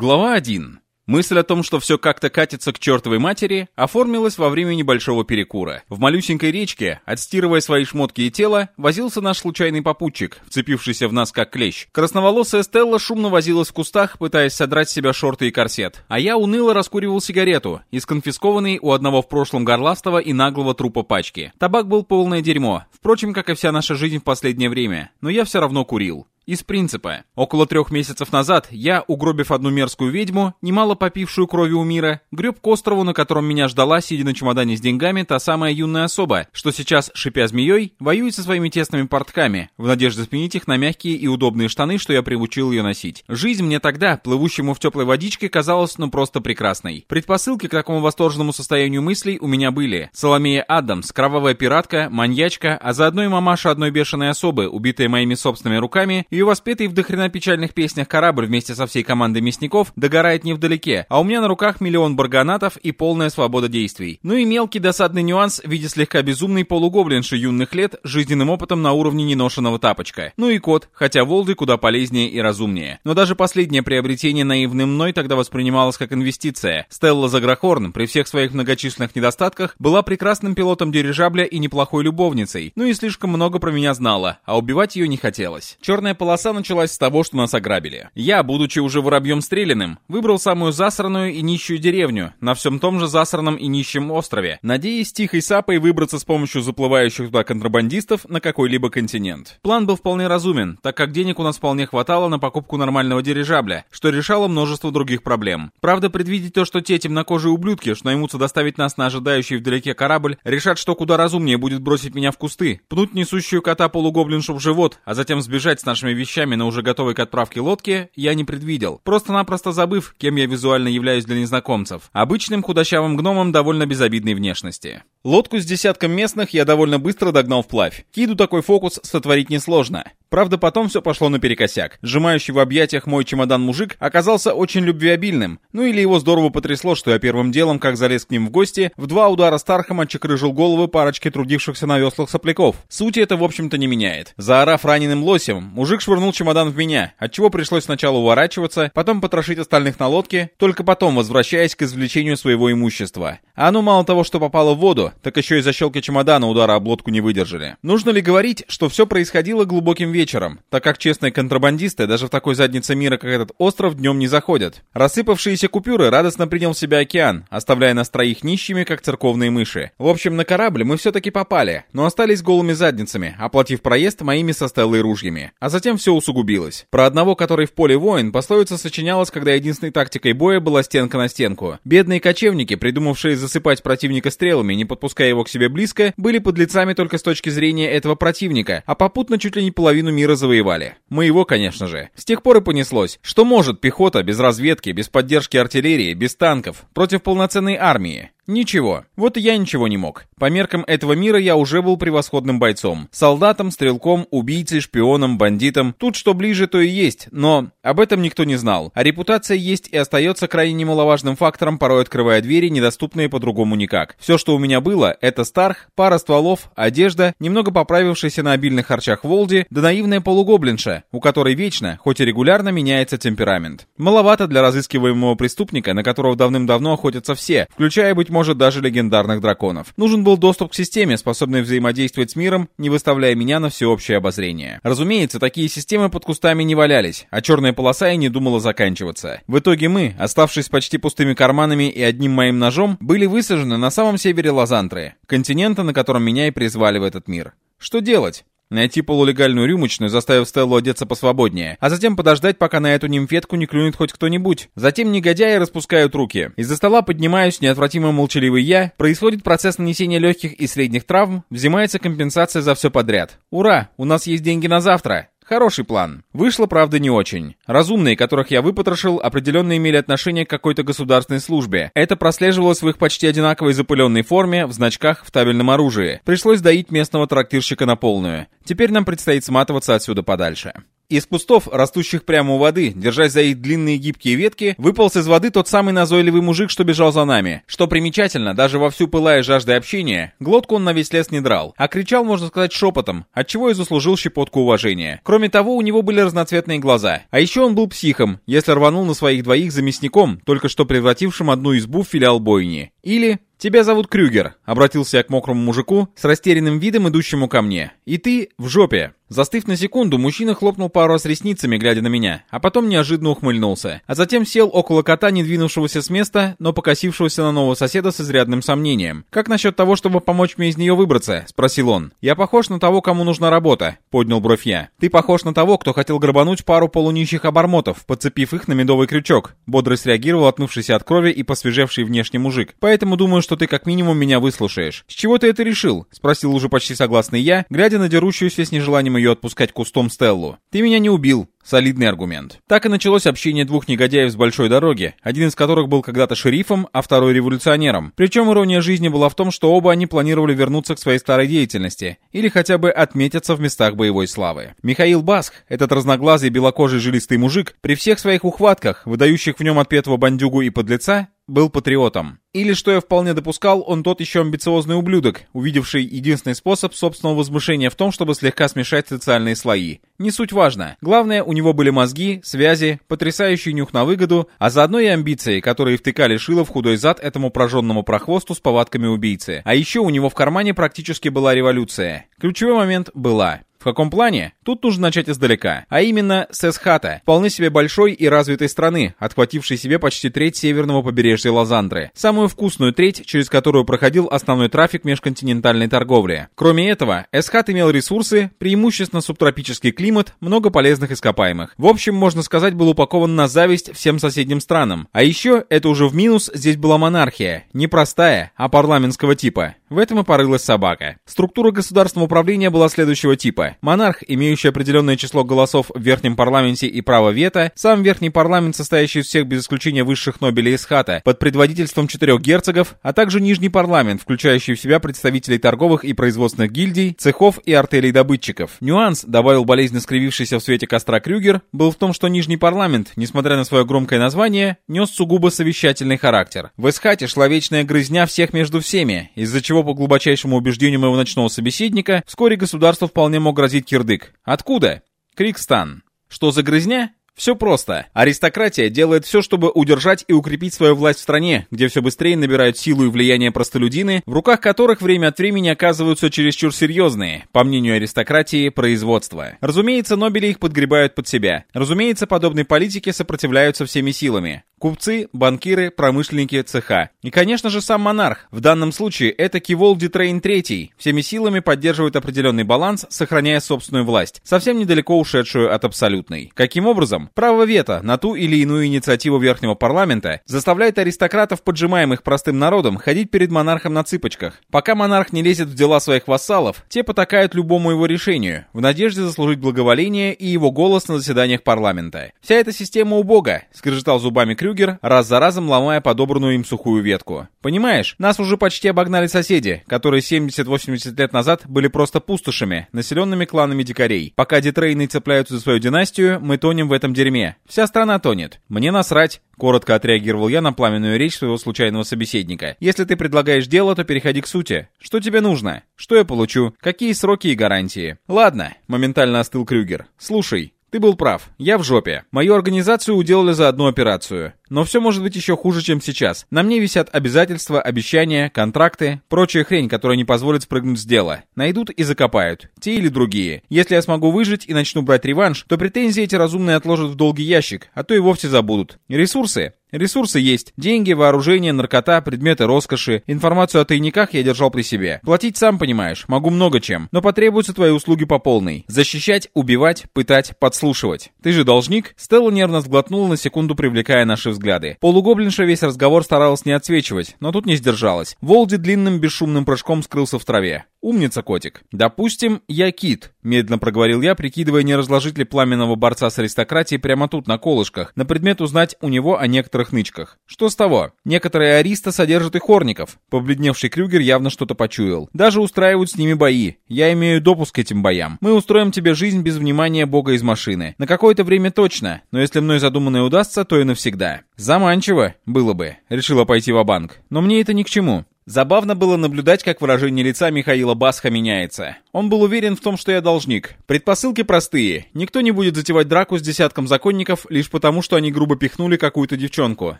Глава 1. Мысль о том, что все как-то катится к чертовой матери, оформилась во время небольшого перекура. В малюсенькой речке, отстирывая свои шмотки и тело, возился наш случайный попутчик, вцепившийся в нас как клещ. Красноволосая Стелла шумно возилась в кустах, пытаясь содрать с себя шорты и корсет. А я уныло раскуривал сигарету, из конфискованной у одного в прошлом горластого и наглого трупа пачки. Табак был полное дерьмо, впрочем, как и вся наша жизнь в последнее время, но я все равно курил. Из принципа. Около трех месяцев назад я, угробив одну мерзкую ведьму, немало попившую крови у мира, греб к острову, на котором меня ждала, сидя на чемодане с деньгами, та самая юная особа, что сейчас, шипя змеей, воюет со своими тесными портками, в надежде сменить их на мягкие и удобные штаны, что я приучил ее носить. Жизнь мне тогда, плывущему в теплой водичке, казалась ну просто прекрасной. Предпосылки к такому восторженному состоянию мыслей у меня были. Соломея Адамс, кровавая пиратка, маньячка, а заодно и мамаша одной бешеной особы, убитая моими собственными руками, и воспетый в дохрена печальных песнях корабль вместе со всей командой мясников догорает невдалеке, а у меня на руках миллион барганатов и полная свобода действий. Ну и мелкий досадный нюанс в виде слегка безумной полугоблинши юных лет жизненным опытом на уровне неношенного тапочка. Ну и кот, хотя Волды куда полезнее и разумнее. Но даже последнее приобретение наивным мной тогда воспринималось как инвестиция. Стелла Заграхорн, при всех своих многочисленных недостатках, была прекрасным пилотом дирижабля и неплохой любовницей. Ну и слишком много про меня знала, а убивать ее не хотелось. Черная полоса началась с того, что нас ограбили. Я, будучи уже воробьем стреляным, выбрал самую засранную и нищую деревню, на всем том же засранном и нищем острове, надеясь тихой сапой выбраться с помощью заплывающих туда контрабандистов на какой-либо континент. План был вполне разумен, так как денег у нас вполне хватало на покупку нормального дирижабля, что решало множество других проблем. Правда, предвидеть то, что те темнокожие ублюдки, что наймутся доставить нас на ожидающий вдалеке корабль, решат, что куда разумнее будет бросить меня в кусты, пнуть несущую кота полугоблиншу в живот, а затем сбежать с нашими вещами на уже готовой к отправке лодке, я не предвидел, просто-напросто забыв, кем я визуально являюсь для незнакомцев. Обычным худощавым гномом довольно безобидной внешности. Лодку с десятком местных я довольно быстро догнал вплавь. Киду такой фокус сотворить несложно. Правда, потом все пошло наперекосяк. Сжимающий в объятиях мой чемодан мужик оказался очень любвеобильным. Ну или его здорово потрясло, что я первым делом, как залез к ним в гости, в два удара Стархом отчекрыжил головы парочки трудившихся на веслах сопляков. Сути это, в общем-то, не меняет. Заорав раненым лосем, мужик швырнул чемодан в меня, отчего пришлось сначала уворачиваться, потом потрошить остальных на лодке, только потом возвращаясь к извлечению своего имущества. А оно мало того, что попало в воду, так еще и защелки чемодана удара об лодку не выдержали. Нужно ли говорить, что все происходило глубоким вечером, так как честные контрабандисты даже в такой заднице мира, как этот остров, днем не заходят. Рассыпавшиеся купюры радостно принял в себя океан, оставляя нас троих нищими, как церковные мыши. В общем, на корабль мы все-таки попали, но остались голыми задницами, оплатив проезд моими со Стеллой ружьями. А затем все усугубилось. Про одного, который в поле воин, пословица сочинялась, когда единственной тактикой боя была стенка на стенку. Бедные кочевники, придумавшие засыпать противника стрелами, не подпуская его к себе близко, были подлецами только с точки зрения этого противника, а попутно чуть ли не половину мира завоевали. Моего, конечно же. С тех пор и понеслось. Что может пехота без разведки, без поддержки артиллерии, без танков, против полноценной армии? Ничего. Вот и я ничего не мог. По меркам этого мира я уже был превосходным бойцом. Солдатом, стрелком, убийцей, шпионом, бандитом. Тут что ближе, то и есть, но об этом никто не знал. А репутация есть и остается крайне немаловажным фактором, порой открывая двери, недоступные по-другому никак. Все, что у меня было, это старх, пара стволов, одежда, немного поправившийся на обильных харчах Волди, да наивная полугоблинша, у которой вечно, хоть и регулярно, меняется темперамент. Маловато для разыскиваемого преступника, на которого давным-давно охотятся все, включая, быть может, даже легендарных драконов. Нужен был доступ к системе, способной взаимодействовать с миром, не выставляя меня на всеобщее обозрение. Разумеется, такие системы под кустами не валялись, а черная полоса и не думала заканчиваться. В итоге мы, оставшись почти пустыми карманами и одним моим ножом, были высажены на самом севере Лазантры, континента, на котором меня и призвали в этот мир. Что делать? Найти полулегальную рюмочную, заставив Стеллу одеться посвободнее, а затем подождать, пока на эту нимфетку не клюнет хоть кто-нибудь. Затем негодяи распускают руки. Из-за стола поднимаюсь, неотвратимо молчаливый я, происходит процесс нанесения легких и средних травм, взимается компенсация за все подряд. Ура, у нас есть деньги на завтра. Хороший план. Вышло, правда, не очень. Разумные, которых я выпотрошил, определенно имели отношение к какой-то государственной службе. Это прослеживалось в их почти одинаковой запыленной форме, в значках, в табельном оружии. Пришлось доить местного трактирщика на полную. Теперь нам предстоит сматываться отсюда подальше. Из кустов, растущих прямо у воды, держась за их длинные гибкие ветки, выполз из воды тот самый назойливый мужик, что бежал за нами. Что примечательно, даже во всю пылая жаждой общения, глотку он на весь лес не драл, а кричал, можно сказать, шепотом, отчего и заслужил щепотку уважения. Кроме того, у него были разноцветные глаза. А еще он был психом, если рванул на своих двоих за мясником, только что превратившим одну избу в филиал бойни. Или «Тебя зовут Крюгер», — обратился я к мокрому мужику с растерянным видом, идущему ко мне. «И ты в жопе». Застыв на секунду, мужчина хлопнул пару раз ресницами, глядя на меня, а потом неожиданно ухмыльнулся. А затем сел около кота, не двинувшегося с места, но покосившегося на нового соседа с изрядным сомнением. «Как насчет того, чтобы помочь мне из нее выбраться?» — спросил он. «Я похож на того, кому нужна работа», — поднял бровь я. «Ты похож на того, кто хотел грабануть пару полунищих обормотов, подцепив их на медовый крючок», — бодро среагировал отмывшийся от крови и посвежевший внешний мужик. «Поэтому думаю, что ты как минимум меня выслушаешь». «С чего ты это решил?» — спросил уже почти согласный я, глядя на дерущуюся с нежеланием ее отпускать кустом Стеллу. «Ты меня не убил. Солидный аргумент. Так и началось общение двух негодяев с большой дороги, один из которых был когда-то шерифом, а второй революционером. Причем ирония жизни была в том, что оба они планировали вернуться к своей старой деятельности, или хотя бы отметиться в местах боевой славы. Михаил Басх, этот разноглазый белокожий жилистый мужик, при всех своих ухватках, выдающих в нем отпетого бандюгу и подлеца, был патриотом. Или, что я вполне допускал, он тот еще амбициозный ублюдок, увидевший единственный способ собственного возмущения в том, чтобы слегка смешать социальные слои. Не суть важно. Главное, у него были мозги, связи, потрясающий нюх на выгоду, а заодно и амбиции, которые втыкали шило в худой зад этому прожженному прохвосту с повадками убийцы. А еще у него в кармане практически была революция. Ключевой момент была. В каком плане? Тут нужно начать издалека, а именно с Эсхата, вполне себе большой и развитой страны, отхватившей себе почти треть северного побережья Лозандры, самую вкусную треть, через которую проходил основной трафик межконтинентальной торговли. Кроме этого, Эсхат имел ресурсы, преимущественно субтропический климат, много полезных ископаемых. В общем, можно сказать, был упакован на зависть всем соседним странам. А еще, это уже в минус, здесь была монархия, не простая, а парламентского типа. В этом и порылась собака. Структура государственного управления была следующего типа. Монарх, имеющий определенное число голосов в верхнем парламенте и право вето, сам верхний парламент, состоящий из всех без исключения высших Нобелей из хата, под предводительством четырех герцогов, а также нижний парламент, включающий в себя представителей торговых и производственных гильдий, цехов и артелей добытчиков. Нюанс, добавил болезненно скривившийся в свете костра Крюгер, был в том, что нижний парламент, несмотря на свое громкое название, нес сугубо совещательный характер. В Эсхате шла вечная грызня всех между всеми, из-за чего по глубочайшему убеждению моего ночного собеседника, вскоре государство вполне мог грозить кирдык. Откуда? Крикстан. Что за грызня? Все просто. Аристократия делает все, чтобы удержать и укрепить свою власть в стране, где все быстрее набирают силу и влияние простолюдины, в руках которых время от времени оказываются чересчур серьезные, по мнению аристократии, производства. Разумеется, Нобели их подгребают под себя. Разумеется, подобной политике сопротивляются всеми силами. Купцы, банкиры, промышленники, цеха. И, конечно же, сам монарх. В данном случае это Кивол Дитрейн III. Всеми силами поддерживает определенный баланс, сохраняя собственную власть, совсем недалеко ушедшую от абсолютной. Каким образом? Право вето на ту или иную инициативу Верхнего парламента заставляет аристократов, поджимаемых простым народом, ходить перед монархом на цыпочках. Пока монарх не лезет в дела своих вассалов, те потакают любому его решению, в надежде заслужить благоволение и его голос на заседаниях парламента. Вся эта система убога, скрежетал зубами Крю Крюгер, раз за разом ломая подобранную им сухую ветку. «Понимаешь, нас уже почти обогнали соседи, которые 70-80 лет назад были просто пустошами, населенными кланами дикарей. Пока дитрейны цепляются за свою династию, мы тонем в этом дерьме. Вся страна тонет. Мне насрать». Коротко отреагировал я на пламенную речь своего случайного собеседника. «Если ты предлагаешь дело, то переходи к сути. Что тебе нужно? Что я получу? Какие сроки и гарантии?» «Ладно», — моментально остыл Крюгер. «Слушай, ты был прав. Я в жопе. Мою организацию уделали за одну операцию. Но все может быть еще хуже, чем сейчас. На мне висят обязательства, обещания, контракты, прочая хрень, которая не позволит спрыгнуть с дела. Найдут и закопают. Те или другие. Если я смогу выжить и начну брать реванш, то претензии эти разумные отложат в долгий ящик, а то и вовсе забудут. Ресурсы? Ресурсы есть. Деньги, вооружение, наркота, предметы роскоши. Информацию о тайниках я держал при себе. Платить, сам понимаешь, могу много чем. Но потребуются твои услуги по полной. Защищать, убивать, пытать, подслушивать. Ты же должник? Стелла нервно сглотнула на секунду, привлекая наши взгляды. Полугоблинша весь разговор старалась не отсвечивать, но тут не сдержалась. Волди длинным бесшумным прыжком скрылся в траве. Умница, котик. Допустим, я кит, медленно проговорил я, прикидывая, не разложить ли пламенного борца с аристократией прямо тут, на колышках, на предмет узнать у него о некоторых нычках. Что с того? Некоторые ариста содержат и хорников. Побледневший Крюгер явно что-то почуял. Даже устраивают с ними бои. Я имею допуск к этим боям. Мы устроим тебе жизнь без внимания бога из машины. На какое-то время точно, но если мной задуманное удастся, то и навсегда. Заманчиво было бы, решила пойти в банк Но мне это ни к чему. Забавно было наблюдать, как выражение лица Михаила Басха меняется. Он был уверен в том, что я должник. Предпосылки простые. Никто не будет затевать драку с десятком законников лишь потому, что они грубо пихнули какую-то девчонку.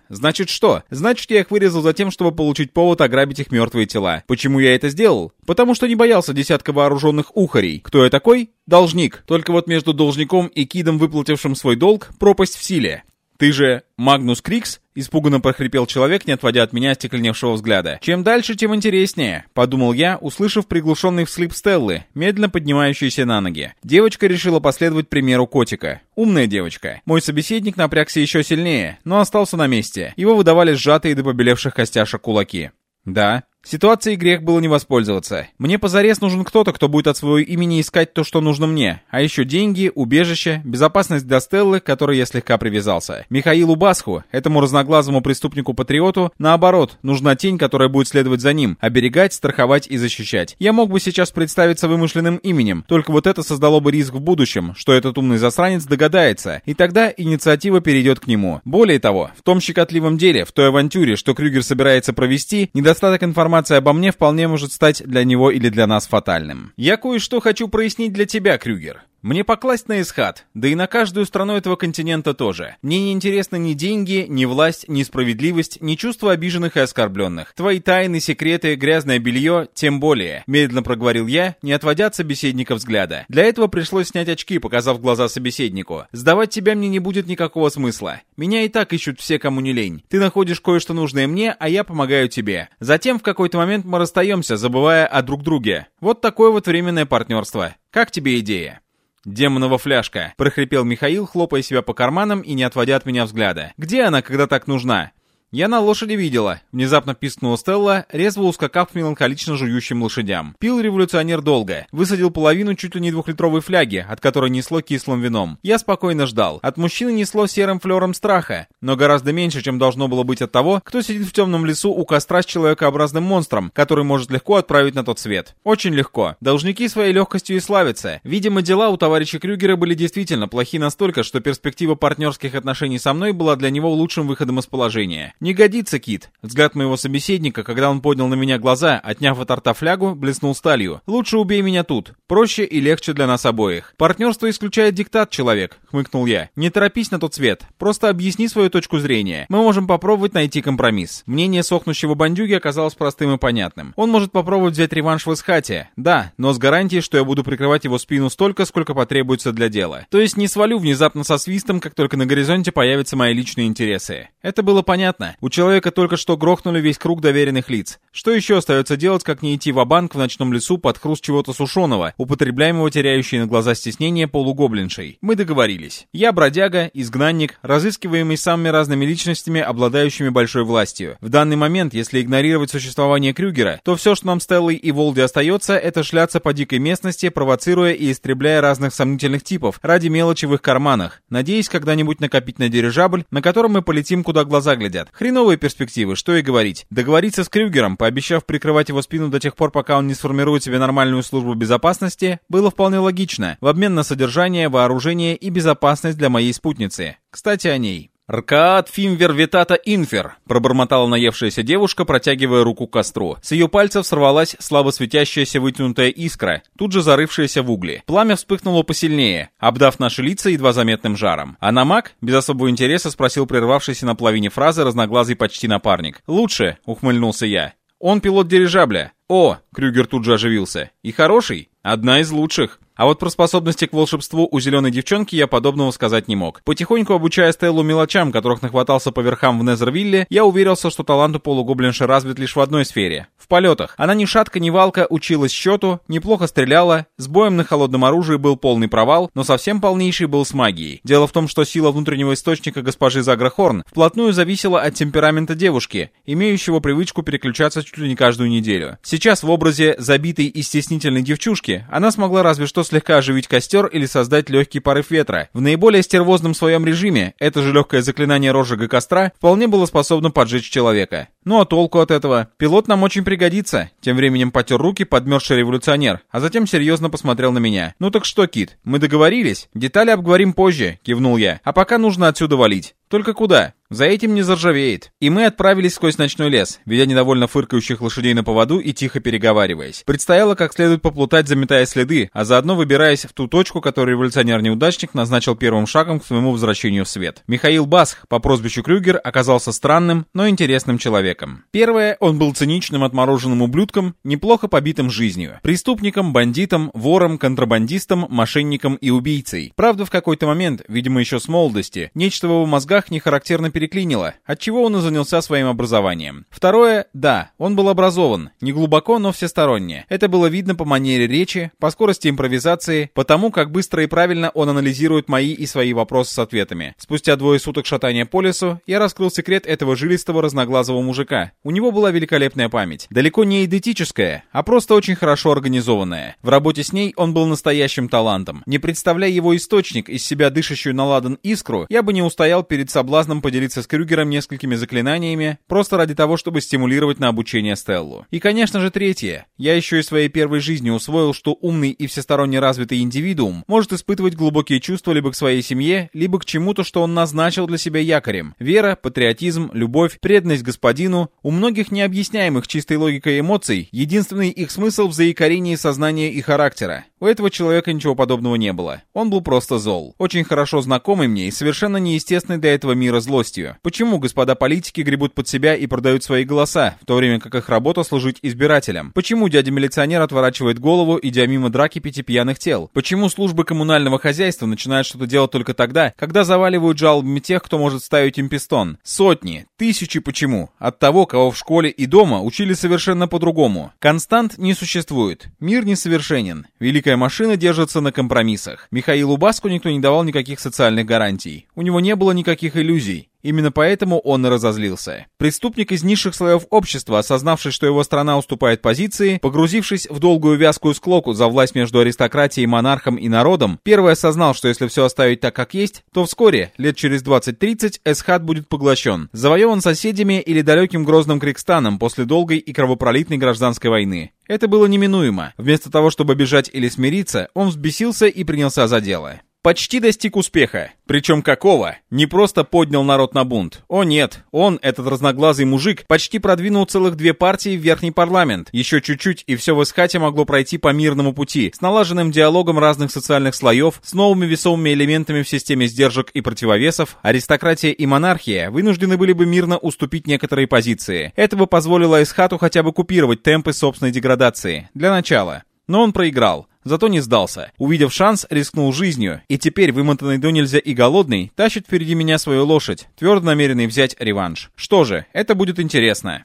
Значит что? Значит, я их вырезал за тем, чтобы получить повод ограбить их мертвые тела. Почему я это сделал? Потому что не боялся десятка вооруженных ухарей. Кто я такой? Должник. Только вот между должником и кидом, выплатившим свой долг, пропасть в силе. «Ты же Магнус Крикс?» — испуганно прохрипел человек, не отводя от меня стекленевшего взгляда. «Чем дальше, тем интереснее», — подумал я, услышав приглушенный вслип Стеллы, медленно поднимающейся на ноги. Девочка решила последовать примеру котика. Умная девочка. Мой собеседник напрягся еще сильнее, но остался на месте. Его выдавали сжатые до побелевших костяшек кулаки. «Да», Ситуацией грех было не воспользоваться. Мне позарез нужен кто-то, кто будет от своего имени искать то, что нужно мне. А еще деньги, убежище, безопасность для Стеллы, к которой я слегка привязался. Михаилу Басху, этому разноглазому преступнику-патриоту, наоборот, нужна тень, которая будет следовать за ним, оберегать, страховать и защищать. Я мог бы сейчас представиться вымышленным именем, только вот это создало бы риск в будущем, что этот умный засранец догадается, и тогда инициатива перейдет к нему. Более того, в том щекотливом деле, в той авантюре, что Крюгер собирается провести, недостаток информации информация обо мне вполне может стать для него или для нас фатальным. Я кое-что хочу прояснить для тебя, Крюгер. Мне покласть на Исхат, да и на каждую страну этого континента тоже. Мне не интересны ни деньги, ни власть, ни справедливость, ни чувства обиженных и оскорбленных. Твои тайны, секреты, грязное белье, тем более. Медленно проговорил я, не отводя от собеседника взгляда. Для этого пришлось снять очки, показав глаза собеседнику. Сдавать тебя мне не будет никакого смысла. Меня и так ищут все, кому не лень. Ты находишь кое-что нужное мне, а я помогаю тебе. Затем в какой-то момент мы расстаемся, забывая о друг друге. Вот такое вот временное партнерство. Как тебе идея? «Демонова фляжка!» — прохрипел Михаил, хлопая себя по карманам и не отводя от меня взгляда. «Где она, когда так нужна? «Я на лошади видела», — внезапно пискнула Стелла, резво ускакав к меланхолично жующим лошадям. Пил революционер долго. Высадил половину чуть ли не двухлитровой фляги, от которой несло кислым вином. Я спокойно ждал. От мужчины несло серым флером страха, но гораздо меньше, чем должно было быть от того, кто сидит в темном лесу у костра с человекообразным монстром, который может легко отправить на тот свет. Очень легко. Должники своей легкостью и славятся. Видимо, дела у товарища Крюгера были действительно плохи настолько, что перспектива партнерских отношений со мной была для него лучшим выходом из положения. «Не годится, Кит!» Взгляд моего собеседника, когда он поднял на меня глаза, отняв от рта флягу, блеснул сталью. «Лучше убей меня тут. Проще и легче для нас обоих. Партнерство исключает диктат, человек», — хмыкнул я. «Не торопись на тот свет. Просто объясни свою точку зрения. Мы можем попробовать найти компромисс». Мнение сохнущего бандюги оказалось простым и понятным. Он может попробовать взять реванш в Исхате. Да, но с гарантией, что я буду прикрывать его спину столько, сколько потребуется для дела. То есть не свалю внезапно со свистом, как только на горизонте появятся мои личные интересы. Это было понятно. У человека только что грохнули весь круг доверенных лиц. Что еще остается делать, как не идти в банк в ночном лесу под хруст чего-то сушеного, употребляемого теряющей на глаза стеснения полугоблиншей? Мы договорились. Я бродяга, изгнанник, разыскиваемый самыми разными личностями, обладающими большой властью. В данный момент, если игнорировать существование Крюгера, то все, что нам Стеллой и Волди остается, это шляться по дикой местности, провоцируя и истребляя разных сомнительных типов ради мелочи в их карманах, надеясь когда-нибудь накопить на дирижабль, на котором мы полетим, куда глаза глядят. Хреновые перспективы, что и говорить. Договориться с Крюгером, пообещав прикрывать его спину до тех пор, пока он не сформирует себе нормальную службу безопасности, было вполне логично, в обмен на содержание, вооружение и безопасность для моей спутницы. Кстати, о ней. «Ркаат фимвер витата инфер», — пробормотала наевшаяся девушка, протягивая руку к костру. С ее пальцев сорвалась слабо светящаяся вытянутая искра, тут же зарывшаяся в угли. Пламя вспыхнуло посильнее, обдав наши лица едва заметным жаром. «А на маг?» — без особого интереса спросил прервавшийся на половине фразы разноглазый почти напарник. «Лучше», — ухмыльнулся я. «Он пилот дирижабля». «О!» — Крюгер тут же оживился. «И хороший? Одна из лучших». А вот про способности к волшебству у зеленой девчонки я подобного сказать не мог. Потихоньку обучая Стеллу мелочам, которых нахватался по верхам в Незервилле, я уверился, что талант у полугоблинши развит лишь в одной сфере — в полетах. Она ни шатка, ни валка училась счету, неплохо стреляла, с боем на холодном оружии был полный провал, но совсем полнейший был с магией. Дело в том, что сила внутреннего источника госпожи Заграхорн вплотную зависела от темперамента девушки, имеющего привычку переключаться чуть ли не каждую неделю. Сейчас в образе забитой и стеснительной девчушки она смогла разве что слегка оживить костер или создать легкий порыв ветра. В наиболее стервозном своем режиме это же легкое заклинание розжига костра вполне было способно поджечь человека. Ну а толку от этого? Пилот нам очень пригодится. Тем временем потер руки подмерзший революционер, а затем серьезно посмотрел на меня. Ну так что, Кит, мы договорились? Детали обговорим позже, кивнул я. А пока нужно отсюда валить. Только куда? За этим не заржавеет. И мы отправились сквозь ночной лес, ведя недовольно фыркающих лошадей на поводу и тихо переговариваясь. Предстояло как следует поплутать, заметая следы, а заодно выбираясь в ту точку, которую революционер-неудачник назначил первым шагом к своему возвращению в свет. Михаил Басх по прозвищу Крюгер оказался странным, но интересным человеком. Первое, он был циничным отмороженным ублюдком, неплохо побитым жизнью. Преступником, бандитом, вором, контрабандистом, мошенником и убийцей. Правда, в какой-то момент, видимо еще с молодости, нечто в его мозгах не характерно переклинило, отчего он и занялся своим образованием. Второе, да, он был образован, не глубоко, но всесторонне. Это было видно по манере речи, по скорости импровизации, по тому, как быстро и правильно он анализирует мои и свои вопросы с ответами. Спустя двое суток шатания по лесу, я раскрыл секрет этого жилистого разноглазого мужика. У него была великолепная память. Далеко не идентическая, а просто очень хорошо организованная. В работе с ней он был настоящим талантом. Не представляя его источник, из себя дышащую на ладан искру, я бы не устоял перед соблазном поделиться с Крюгером несколькими заклинаниями, просто ради того, чтобы стимулировать на обучение Стеллу. И, конечно же, третье. Я еще и своей первой жизни усвоил, что умный и всесторонне развитый индивидуум может испытывать глубокие чувства либо к своей семье, либо к чему-то, что он назначил для себя якорем. Вера, патриотизм, любовь, преданность господину, у многих необъясняемых чистой логикой эмоций, единственный их смысл в заикарении сознания и характера. У этого человека ничего подобного не было. Он был просто зол. Очень хорошо знакомый мне и совершенно неестественный для этого мира злостью. Почему господа политики гребут под себя и продают свои голоса, в то время как их работа служить избирателям? Почему дядя-милиционер отворачивает голову, идя мимо драки пяти пьяных тел? Почему службы коммунального хозяйства начинают что-то делать только тогда, когда заваливают жалобами тех, кто может ставить им пистон? Сотни, тысячи почему? От того, кого в школе и дома учили совершенно по-другому. Констант не существует. Мир несовершенен. Великая Великая машина держится на компромиссах. Михаилу Баску никто не давал никаких социальных гарантий. У него не было никаких иллюзий. Именно поэтому он и разозлился. Преступник из низших слоев общества, осознавший, что его страна уступает позиции, погрузившись в долгую вязкую склоку за власть между аристократией, монархом и народом, первый осознал, что если все оставить так, как есть, то вскоре, лет через 20-30, Эсхат будет поглощен, завоеван соседями или далеким грозным Крикстаном после долгой и кровопролитной гражданской войны. Это было неминуемо. Вместо того, чтобы бежать или смириться, он взбесился и принялся за дело почти достиг успеха. Причем какого? Не просто поднял народ на бунт. О нет, он, этот разноглазый мужик, почти продвинул целых две партии в верхний парламент. Еще чуть-чуть, и все в Исхате могло пройти по мирному пути, с налаженным диалогом разных социальных слоев, с новыми весомыми элементами в системе сдержек и противовесов, аристократия и монархия вынуждены были бы мирно уступить некоторые позиции. Это бы позволило Исхату хотя бы купировать темпы собственной деградации. Для начала. Но он проиграл. Зато не сдался. Увидев шанс, рискнул жизнью. И теперь, вымотанный до нельзя и голодный, тащит впереди меня свою лошадь, твердо намеренный взять реванш. Что же, это будет интересно.